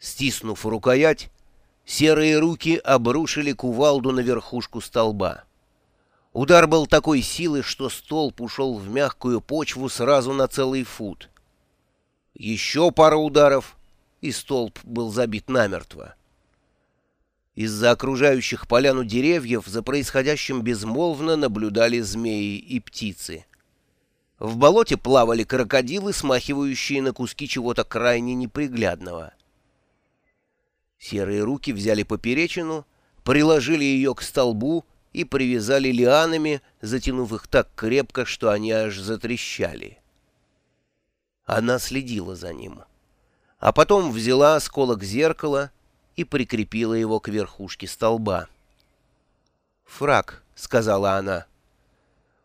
Стиснув рукоять, серые руки обрушили кувалду на верхушку столба. Удар был такой силы, что столб ушел в мягкую почву сразу на целый фут. Еще пара ударов, и столб был забит намертво. Из-за окружающих поляну деревьев за происходящим безмолвно наблюдали змеи и птицы. В болоте плавали крокодилы, смахивающие на куски чего-то крайне неприглядного. Серые руки взяли поперечину, приложили ее к столбу и привязали лианами, затянув их так крепко, что они аж затрещали. Она следила за ним. А потом взяла осколок зеркала и прикрепила его к верхушке столба. «Фрак», — сказала она.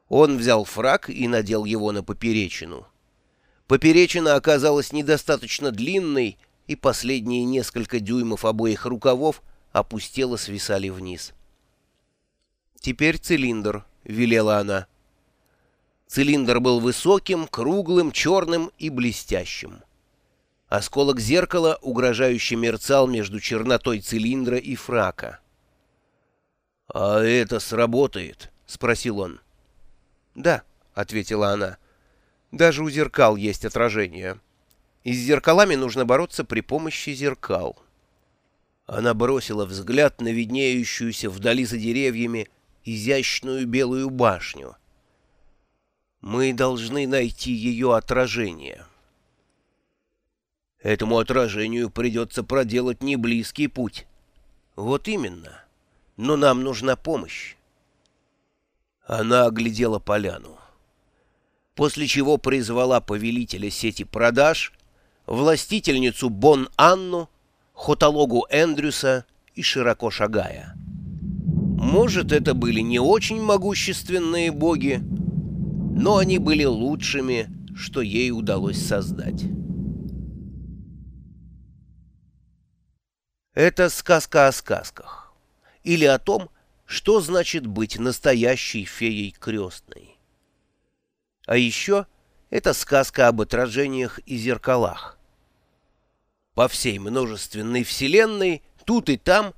Он взял фрак и надел его на поперечину. Поперечина оказалась недостаточно длинной, и последние несколько дюймов обоих рукавов опустело свисали вниз. «Теперь цилиндр», — велела она. Цилиндр был высоким, круглым, черным и блестящим. Осколок зеркала угрожающе мерцал между чернотой цилиндра и фрака. «А это сработает?» — спросил он. «Да», — ответила она. «Даже у зеркал есть отражение». И с зеркалами нужно бороться при помощи зеркал. Она бросила взгляд на виднеющуюся вдали за деревьями изящную белую башню. Мы должны найти ее отражение. Этому отражению придется проделать неблизкий путь. Вот именно. Но нам нужна помощь. Она оглядела поляну. После чего призвала повелителя сети продаж — властительницу Бон Анну, хотологу Эндрюса и широко шагая. Может, это были не очень могущественные боги, но они были лучшими, что ей удалось создать. Это сказка о сказках. Или о том, что значит быть настоящей феей крестной. А еще это сказка об отражениях и зеркалах. По всей множественной вселенной, тут и там,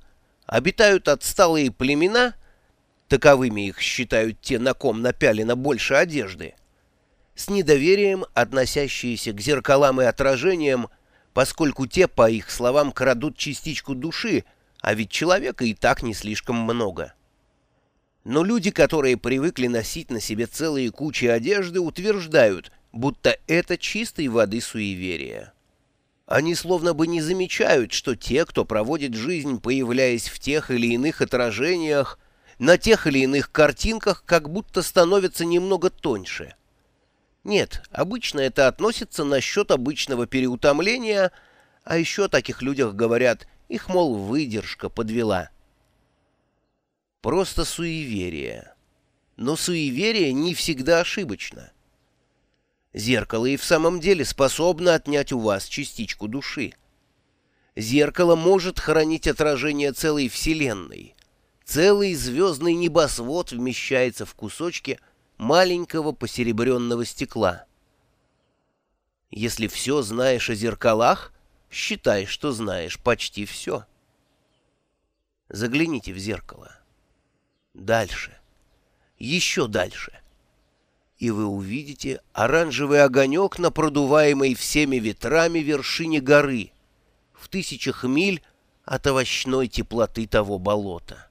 обитают отсталые племена, таковыми их считают те, на ком напялено больше одежды, с недоверием относящиеся к зеркалам и отражениям, поскольку те, по их словам, крадут частичку души, а ведь человека и так не слишком много. Но люди, которые привыкли носить на себе целые кучи одежды, утверждают, будто это чистой воды суеверия. Они словно бы не замечают, что те, кто проводит жизнь, появляясь в тех или иных отражениях, на тех или иных картинках, как будто становятся немного тоньше. Нет, обычно это относится насчет обычного переутомления, а еще о таких людях говорят, их, мол, выдержка подвела. Просто суеверие. Но суеверие не всегда ошибочно. Зеркало и в самом деле способно отнять у вас частичку души. Зеркало может хранить отражение целой Вселенной. Целый звездный небосвод вмещается в кусочке маленького посеребренного стекла. Если все знаешь о зеркалах, считай, что знаешь почти все. Загляните в зеркало. Дальше. Еще дальше и вы увидите оранжевый огонек на продуваемой всеми ветрами вершине горы, в тысячах миль от овощной теплоты того болота.